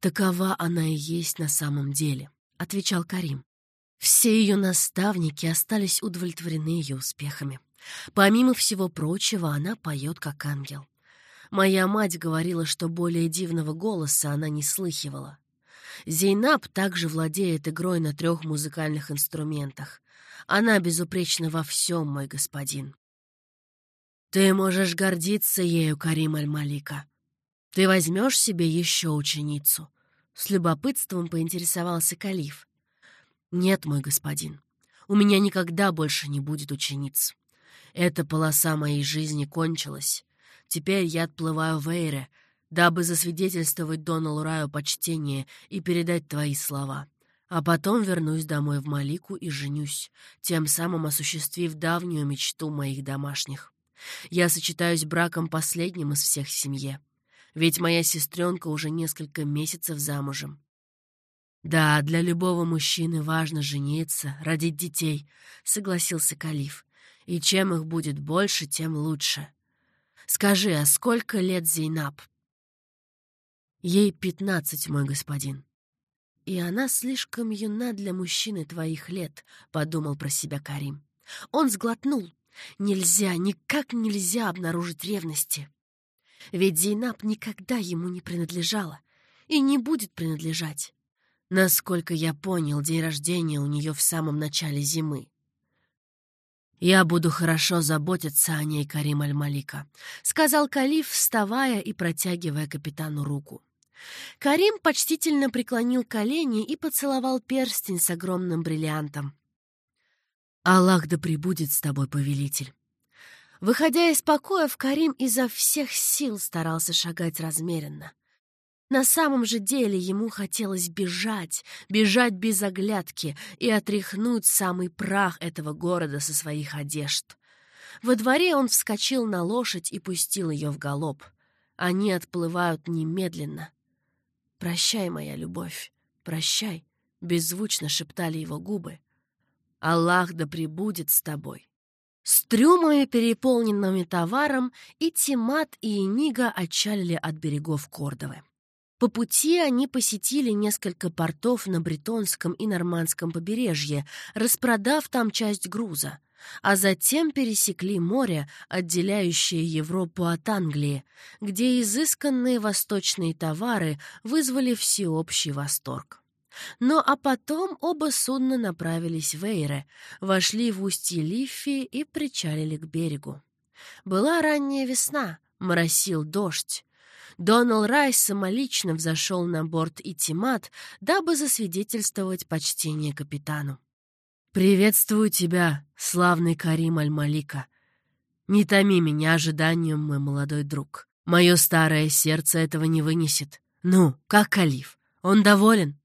«Такова она и есть на самом деле», — отвечал Карим. Все ее наставники остались удовлетворены ее успехами. Помимо всего прочего, она поет как ангел. Моя мать говорила, что более дивного голоса она не слыхивала. Зейнаб также владеет игрой на трех музыкальных инструментах. Она безупречна во всем, мой господин. Ты можешь гордиться ею, Карим Аль-Малика. Ты возьмешь себе еще ученицу? С любопытством поинтересовался Калиф. Нет, мой господин, у меня никогда больше не будет учениц. Эта полоса моей жизни кончилась. Теперь я отплываю в Эйре, дабы засвидетельствовать Доналу Раю почтение и передать твои слова. А потом вернусь домой в Малику и женюсь, тем самым осуществив давнюю мечту моих домашних. Я сочетаюсь браком последним из всех в семье. Ведь моя сестренка уже несколько месяцев замужем. «Да, для любого мужчины важно жениться, родить детей», — согласился Калиф и чем их будет больше, тем лучше. Скажи, а сколько лет Зейнаб? Ей пятнадцать, мой господин. И она слишком юна для мужчины твоих лет, подумал про себя Карим. Он сглотнул. Нельзя, никак нельзя обнаружить ревности. Ведь Зейнаб никогда ему не принадлежала и не будет принадлежать. Насколько я понял, день рождения у нее в самом начале зимы. «Я буду хорошо заботиться о ней, Карим Аль-Малика», — сказал Калиф, вставая и протягивая капитану руку. Карим почтительно преклонил колени и поцеловал перстень с огромным бриллиантом. «Аллах да пребудет с тобой, повелитель!» Выходя из покоев, Карим изо всех сил старался шагать размеренно. На самом же деле ему хотелось бежать, бежать без оглядки и отряхнуть самый прах этого города со своих одежд. Во дворе он вскочил на лошадь и пустил ее в галоп. Они отплывают немедленно. «Прощай, моя любовь, прощай», — беззвучно шептали его губы. «Аллах да пребудет с тобой». С трюмами, переполненными товаром, и Тимат, и Нига отчалили от берегов Кордовы. По пути они посетили несколько портов на Бретонском и Нормандском побережье, распродав там часть груза, а затем пересекли море, отделяющее Европу от Англии, где изысканные восточные товары вызвали всеобщий восторг. Ну а потом оба судна направились в Эйре, вошли в устье Лиффи и причалили к берегу. Была ранняя весна, моросил дождь. Донал Райс самолично взошел на борт Итимат, дабы засвидетельствовать почтение капитану. «Приветствую тебя, славный Карим Аль-Малика. Не томи меня ожиданием, мой молодой друг. Мое старое сердце этого не вынесет. Ну, как Калиф? Он доволен?»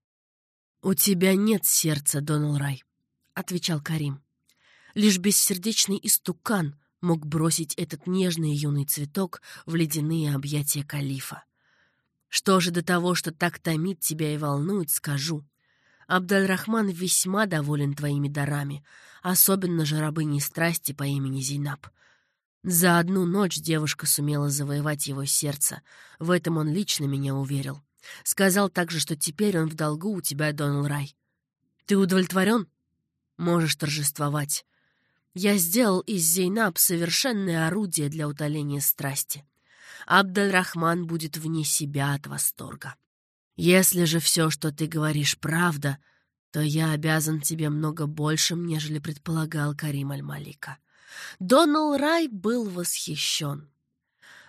«У тебя нет сердца, Донал Рай», — отвечал Карим. Лишь бессердечный истукан мог бросить этот нежный юный цветок в ледяные объятия калифа. Что же до того, что так томит тебя и волнует, скажу. Абдальрахман весьма доволен твоими дарами, особенно же рабыней страсти по имени Зейнаб. За одну ночь девушка сумела завоевать его сердце, в этом он лично меня уверил. Сказал также, что теперь он в долгу у тебя, Донал Рай. Ты удовлетворен? Можешь торжествовать. Я сделал из Зейнаб совершенное орудие для утоления страсти. Абдаль-Рахман будет вне себя от восторга. Если же все, что ты говоришь, правда, то я обязан тебе много большим, нежели предполагал Карим Аль-Малика. Донал Рай был восхищен.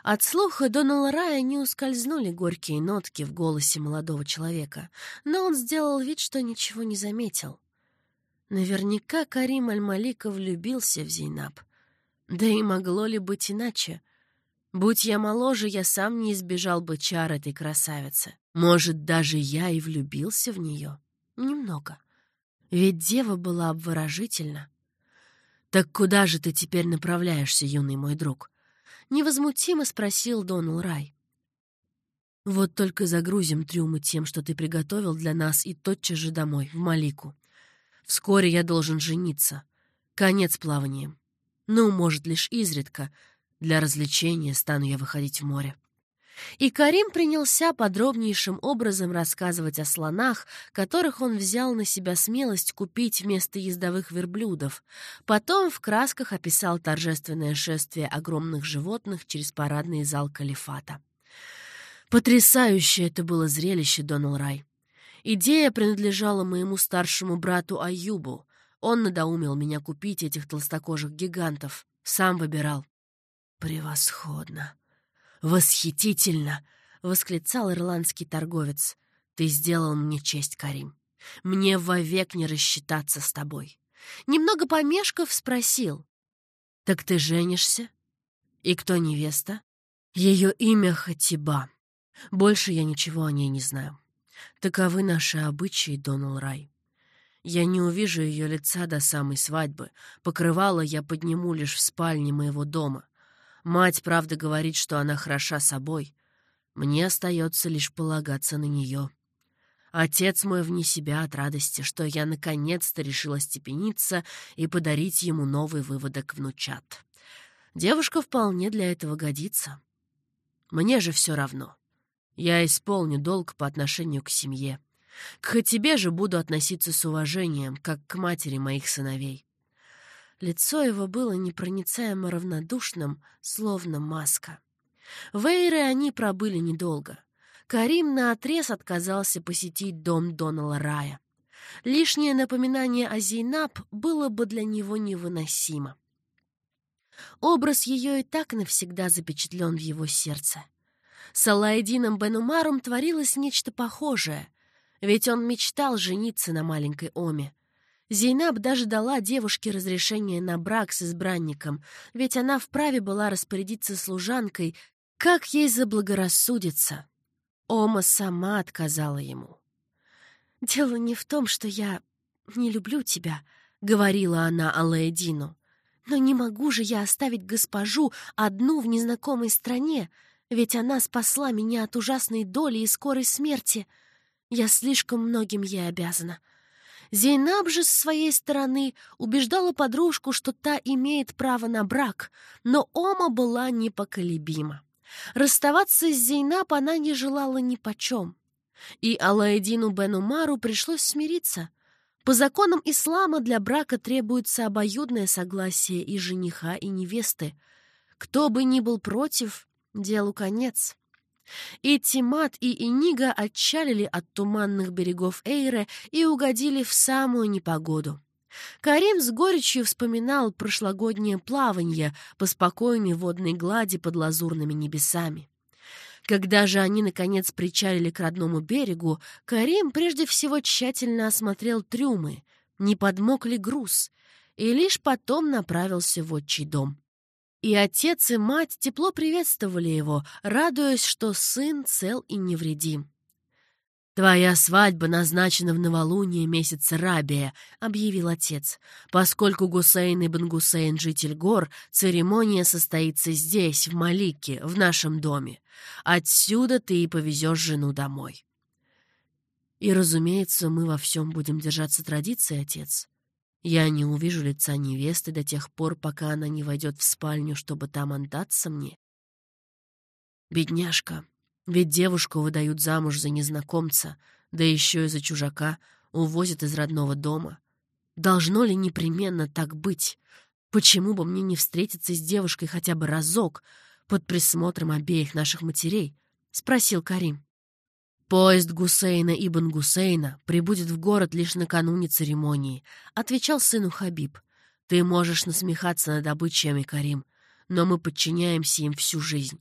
От слуха Донала Рая не ускользнули горькие нотки в голосе молодого человека, но он сделал вид, что ничего не заметил. Наверняка Карим Аль-Малика влюбился в Зейнаб. Да и могло ли быть иначе? Будь я моложе, я сам не избежал бы чар этой красавицы. Может, даже я и влюбился в нее. Немного. Ведь дева была обворожительна. «Так куда же ты теперь направляешься, юный мой друг?» Невозмутимо спросил Донал Рай. «Вот только загрузим трюмы тем, что ты приготовил для нас, и тотчас же домой, в Малику. Вскоре я должен жениться. Конец плаванием. Ну, может, лишь изредка. Для развлечения стану я выходить в море». И Карим принялся подробнейшим образом рассказывать о слонах, которых он взял на себя смелость купить вместо ездовых верблюдов. Потом в красках описал торжественное шествие огромных животных через парадный зал калифата. Потрясающее это было зрелище, Донал Рай. Идея принадлежала моему старшему брату Аюбу. Он надоумил меня купить этих толстокожих гигантов. Сам выбирал. Превосходно. «Восхитительно!» — восклицал ирландский торговец. «Ты сделал мне честь, Карим. Мне вовек не рассчитаться с тобой». Немного помешков спросил. «Так ты женишься? И кто невеста?» «Ее имя Хатиба. Больше я ничего о ней не знаю. Таковы наши обычаи, Донал Рай. Я не увижу ее лица до самой свадьбы. Покрывало я подниму лишь в спальне моего дома. Мать, правда, говорит, что она хороша собой. Мне остается лишь полагаться на нее. Отец мой вне себя от радости, что я наконец-то решила степениться и подарить ему новый выводок внучат. Девушка вполне для этого годится. Мне же все равно. Я исполню долг по отношению к семье. К тебе же буду относиться с уважением, как к матери моих сыновей. Лицо его было непроницаемо равнодушным, словно маска. В Эйре они пробыли недолго. Карим наотрез отказался посетить дом Донала Рая. Лишнее напоминание о Зейнаб было бы для него невыносимо. Образ ее и так навсегда запечатлен в его сердце. С Аллаэдином Бенумаром творилось нечто похожее, ведь он мечтал жениться на маленькой Оме, Зейнаб даже дала девушке разрешение на брак с избранником, ведь она вправе была распорядиться служанкой, как ей заблагорассудится. Ома сама отказала ему. «Дело не в том, что я не люблю тебя», — говорила она Алаэдину. Но не могу же я оставить госпожу одну в незнакомой стране, ведь она спасла меня от ужасной доли и скорой смерти. Я слишком многим ей обязана. Зейнаб же, с своей стороны, убеждала подружку, что та имеет право на брак, но Ома была непоколебима. Расставаться с Зейнаб она не желала ни почем. И Алаэдину бен Умару пришлось смириться. По законам ислама для брака требуется обоюдное согласие и жениха, и невесты. Кто бы ни был против, делу конец. И Тимат, и Инига отчалили от туманных берегов Эйре и угодили в самую непогоду. Карим с горечью вспоминал прошлогоднее плавание по спокойной водной глади под лазурными небесами. Когда же они, наконец, причалили к родному берегу, Карим прежде всего тщательно осмотрел трюмы, не подмок ли груз, и лишь потом направился в отчий дом. И отец и мать тепло приветствовали его, радуясь, что сын цел и невредим. «Твоя свадьба назначена в новолуние месяца Рабия», — объявил отец. «Поскольку Гусейн ибн Гусейн — житель гор, церемония состоится здесь, в Малике, в нашем доме. Отсюда ты и повезешь жену домой». «И, разумеется, мы во всем будем держаться традиции, отец. Я не увижу лица невесты до тех пор, пока она не войдет в спальню, чтобы там отдаться мне». «Бедняжка», ведь девушку выдают замуж за незнакомца, да еще и за чужака, увозят из родного дома. Должно ли непременно так быть? Почему бы мне не встретиться с девушкой хотя бы разок под присмотром обеих наших матерей? — спросил Карим. «Поезд Гусейна Ибн Гусейна прибудет в город лишь накануне церемонии», — отвечал сыну Хабиб. «Ты можешь насмехаться над обычаями, Карим, но мы подчиняемся им всю жизнь.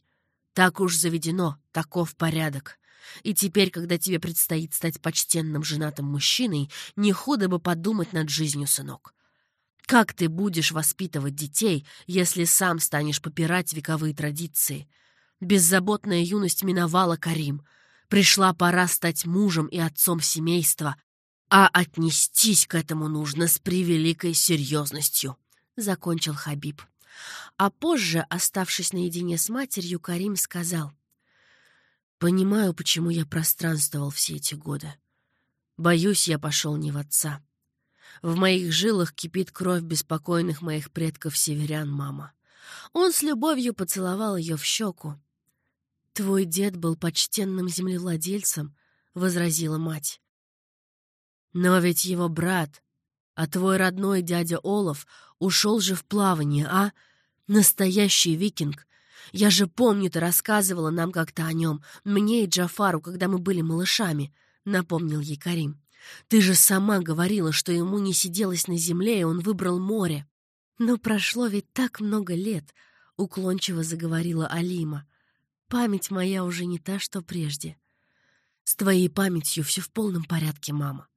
Так уж заведено, таков порядок. И теперь, когда тебе предстоит стать почтенным женатым мужчиной, не худо бы подумать над жизнью, сынок. Как ты будешь воспитывать детей, если сам станешь попирать вековые традиции? Беззаботная юность миновала Карим. Пришла пора стать мужем и отцом семейства, а отнестись к этому нужно с превеликой серьезностью, — закончил Хабиб. А позже, оставшись наедине с матерью, Карим сказал, «Понимаю, почему я пространствовал все эти годы. Боюсь, я пошел не в отца. В моих жилах кипит кровь беспокойных моих предков-северян, мама». Он с любовью поцеловал ее в щеку. «Твой дед был почтенным землевладельцем», — возразила мать. «Но ведь его брат, а твой родной дядя Олаф ушел же в плавание, а?» Настоящий викинг. Я же помню, ты рассказывала нам как-то о нем, мне и Джафару, когда мы были малышами, — напомнил ей Карим. Ты же сама говорила, что ему не сиделось на земле, и он выбрал море. Но прошло ведь так много лет, — уклончиво заговорила Алима. Память моя уже не та, что прежде. С твоей памятью все в полном порядке, мама.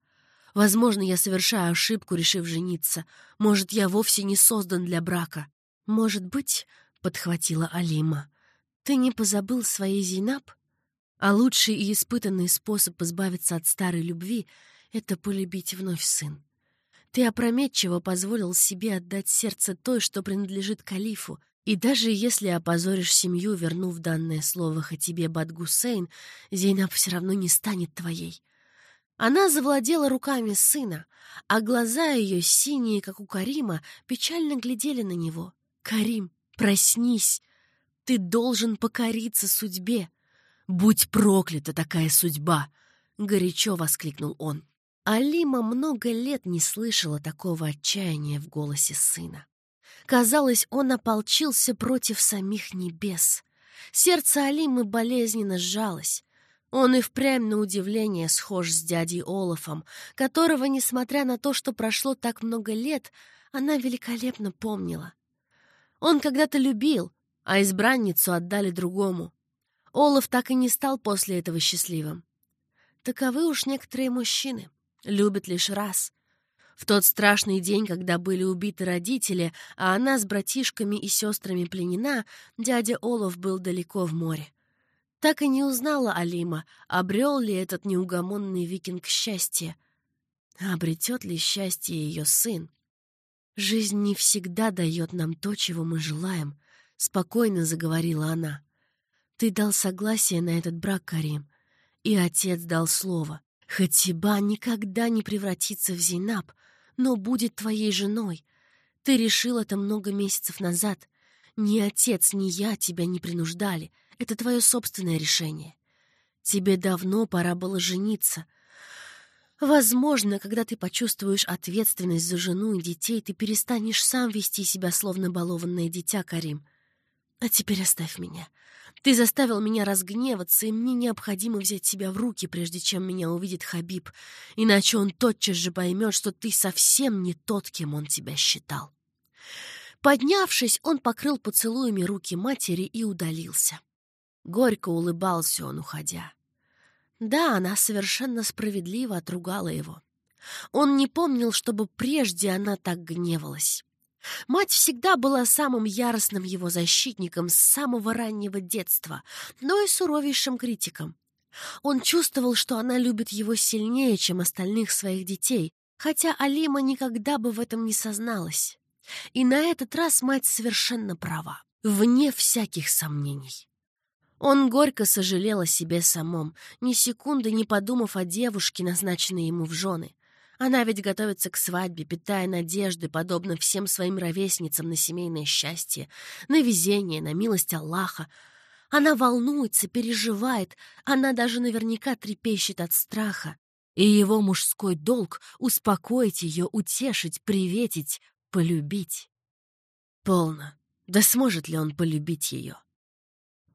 Возможно, я совершаю ошибку, решив жениться. Может, я вовсе не создан для брака. «Может быть, — подхватила Алима, — ты не позабыл своей Зейнаб? А лучший и испытанный способ избавиться от старой любви — это полюбить вновь сын. Ты опрометчиво позволил себе отдать сердце той, что принадлежит калифу, и даже если опозоришь семью, вернув данное слово Хатибе Бадгусейн, Зейнаб все равно не станет твоей. Она завладела руками сына, а глаза ее, синие, как у Карима, печально глядели на него. Карим, проснись! Ты должен покориться судьбе. Будь проклята такая судьба! Горячо воскликнул он. Алима много лет не слышала такого отчаяния в голосе сына. Казалось, он ополчился против самих небес. Сердце Алимы болезненно сжалось. Он и впрямь на удивление схож с дядей Олафом, которого, несмотря на то, что прошло так много лет, она великолепно помнила. Он когда-то любил, а избранницу отдали другому. Олаф так и не стал после этого счастливым. Таковы уж некоторые мужчины. Любят лишь раз. В тот страшный день, когда были убиты родители, а она с братишками и сестрами пленена, дядя Олаф был далеко в море. Так и не узнала Алима, обрел ли этот неугомонный викинг счастье. Обретет ли счастье ее сын? «Жизнь не всегда дает нам то, чего мы желаем», — спокойно заговорила она. «Ты дал согласие на этот брак, Карим, и отец дал слово. Хатиба никогда не превратится в Зейнаб, но будет твоей женой. Ты решил это много месяцев назад. Ни отец, ни я тебя не принуждали. Это твое собственное решение. Тебе давно пора было жениться — Возможно, когда ты почувствуешь ответственность за жену и детей, ты перестанешь сам вести себя, словно балованное дитя, Карим. А теперь оставь меня. Ты заставил меня разгневаться, и мне необходимо взять себя в руки, прежде чем меня увидит Хабиб, иначе он тотчас же поймет, что ты совсем не тот, кем он тебя считал. Поднявшись, он покрыл поцелуями руки матери и удалился. Горько улыбался он, уходя. Да, она совершенно справедливо отругала его. Он не помнил, чтобы прежде она так гневалась. Мать всегда была самым яростным его защитником с самого раннего детства, но и суровейшим критиком. Он чувствовал, что она любит его сильнее, чем остальных своих детей, хотя Алима никогда бы в этом не созналась. И на этот раз мать совершенно права, вне всяких сомнений. Он горько сожалел о себе самом, ни секунды не подумав о девушке, назначенной ему в жены. Она ведь готовится к свадьбе, питая надежды, подобно всем своим ровесницам на семейное счастье, на везение, на милость Аллаха. Она волнуется, переживает, она даже наверняка трепещет от страха. И его мужской долг — успокоить ее, утешить, приветить, полюбить. Полно. Да сможет ли он полюбить ее?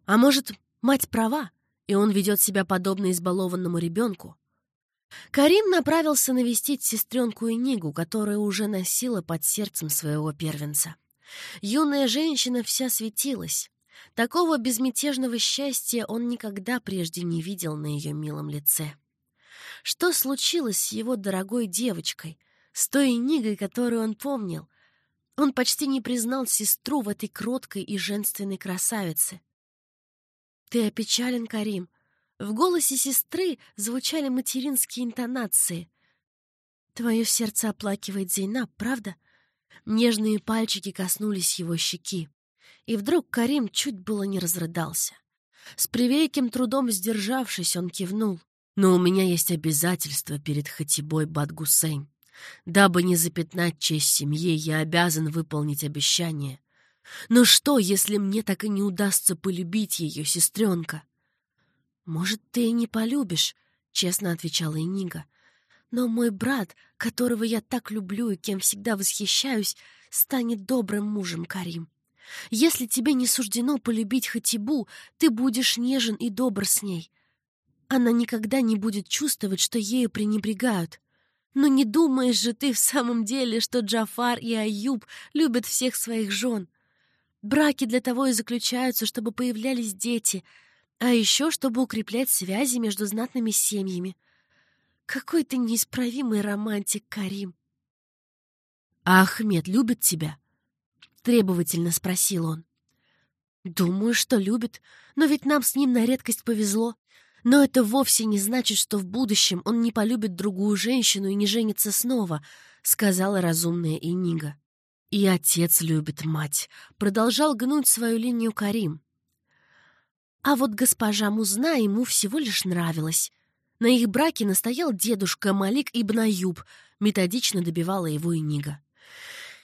А может, мать права, и он ведет себя подобно избалованному ребенку? Карим направился навестить сестренку Инигу, которая уже носила под сердцем своего первенца. Юная женщина вся светилась. Такого безмятежного счастья он никогда прежде не видел на ее милом лице. Что случилось с его дорогой девочкой, с той Инигой, которую он помнил? Он почти не признал сестру в этой кроткой и женственной красавице. «Ты опечален, Карим?» В голосе сестры звучали материнские интонации. «Твое сердце оплакивает Зейнаб, правда?» Нежные пальчики коснулись его щеки. И вдруг Карим чуть было не разрыдался. С превеликим трудом сдержавшись, он кивнул. «Но у меня есть обязательство перед Хатибой Бадгусейн. Дабы не запятнать честь семьи, я обязан выполнить обещание. Но что, если мне так и не удастся полюбить ее, сестренка? Может, ты и не полюбишь, честно отвечала Инига. Но мой брат, которого я так люблю и кем всегда восхищаюсь, станет добрым мужем, Карим. Если тебе не суждено полюбить Хатибу, ты будешь нежен и добр с ней. Она никогда не будет чувствовать, что ею пренебрегают. Но не думаешь же ты в самом деле, что Джафар и Аюб любят всех своих жен? Браки для того и заключаются, чтобы появлялись дети, а еще чтобы укреплять связи между знатными семьями. Какой ты неисправимый романтик, Карим. «А Ахмед любит тебя?» — требовательно спросил он. «Думаю, что любит, но ведь нам с ним на редкость повезло. Но это вовсе не значит, что в будущем он не полюбит другую женщину и не женится снова», — сказала разумная Инига. И отец любит мать, продолжал гнуть свою линию Карим. А вот госпожа Музна ему всего лишь нравилась. На их браке настоял дедушка Малик Ибн Аюб, методично добивала его и Нига.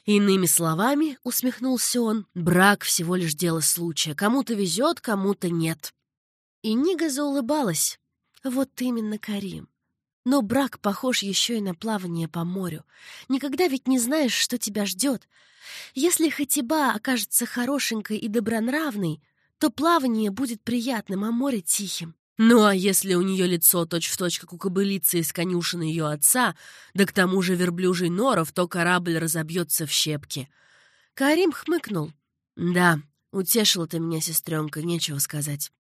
Иными словами, усмехнулся он, брак всего лишь дело случая. Кому-то везет, кому-то нет. И Нига заулыбалась. Вот именно, Карим. Но брак похож еще и на плавание по морю. Никогда ведь не знаешь, что тебя ждет. Если Хатиба окажется хорошенькой и добронравной, то плавание будет приятным, а море тихим. Ну а если у нее лицо точь-в-точь, точь, как у кобылицы из конюшины ее отца, да к тому же верблюжий норов, то корабль разобьется в щепки. Карим хмыкнул. «Да, утешила ты меня, сестренка, нечего сказать.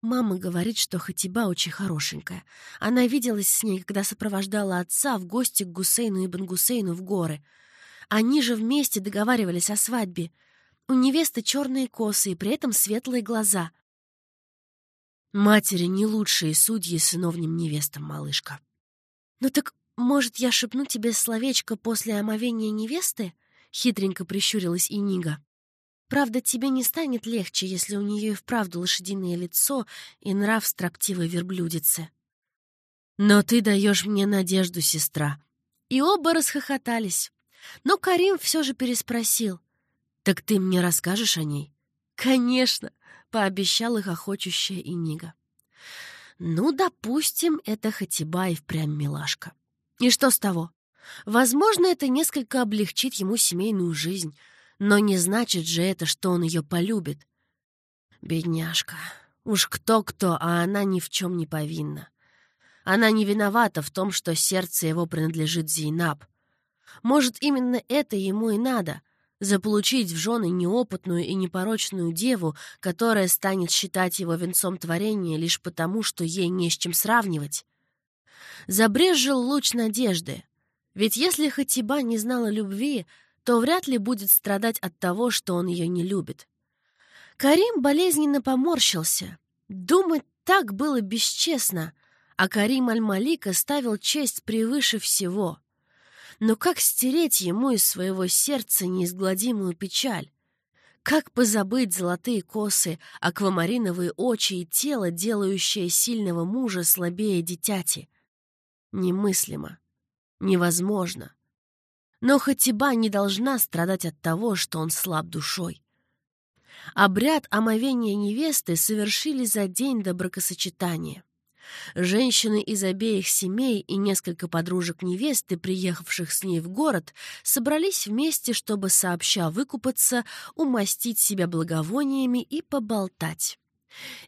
Мама говорит, что Хатиба очень хорошенькая. Она виделась с ней, когда сопровождала отца в гости к Гусейну и Бангусейну в горы. Они же вместе договаривались о свадьбе. У невесты черные косы и при этом светлые глаза. Матери не лучшие судьи сыновним невестам, малышка. Ну так, может, я шепну тебе словечко после омовения невесты? — хитренько прищурилась Инига. «Правда, тебе не станет легче, если у нее и вправду лошадиное лицо и нрав строптивой верблюдицы». «Но ты даешь мне надежду, сестра». И оба расхохотались. Но Карим все же переспросил. «Так ты мне расскажешь о ней?» «Конечно», — пообещала хохочущая Инига. «Ну, допустим, это Хатиба и впрямь милашка. И что с того? Возможно, это несколько облегчит ему семейную жизнь, но не значит же это, что он ее полюбит. Бедняжка. Уж кто-кто, а она ни в чем не повинна. Она не виновата в том, что сердце его принадлежит Зейнаб. Может, именно это ему и надо — заполучить в жены неопытную и непорочную деву, которая станет считать его венцом творения лишь потому, что ей не с чем сравнивать. Забрежил луч надежды. Ведь если Хатиба не знала любви, то вряд ли будет страдать от того, что он ее не любит. Карим болезненно поморщился. Думать так было бесчестно, а Карим Аль-Малика ставил честь превыше всего. Но как стереть ему из своего сердца неизгладимую печаль? Как позабыть золотые косы, аквамариновые очи и тело, делающее сильного мужа слабее дитяти? Немыслимо. Невозможно. Но Хатиба не должна страдать от того, что он слаб душой. Обряд омовения невесты совершили за день до бракосочетания. Женщины из обеих семей и несколько подружек невесты, приехавших с ней в город, собрались вместе, чтобы сообща выкупаться, умастить себя благовониями и поболтать.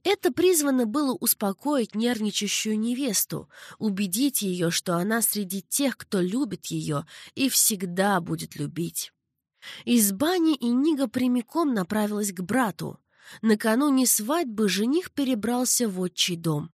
Это призвано было успокоить нервничающую невесту, убедить ее, что она среди тех, кто любит ее и всегда будет любить. Из бани Инига прямиком направилась к брату. Накануне свадьбы жених перебрался в отчий дом.